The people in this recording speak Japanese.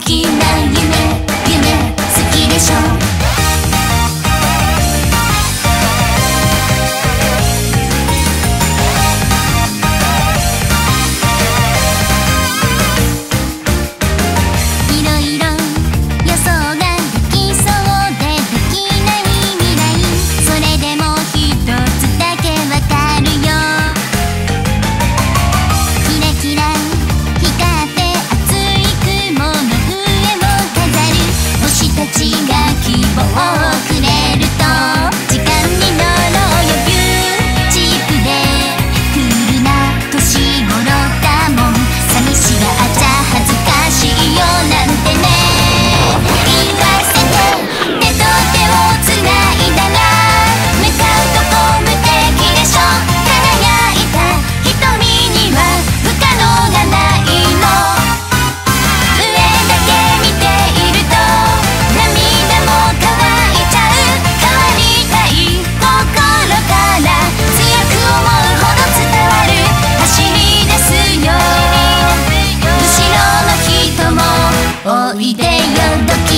きないでよ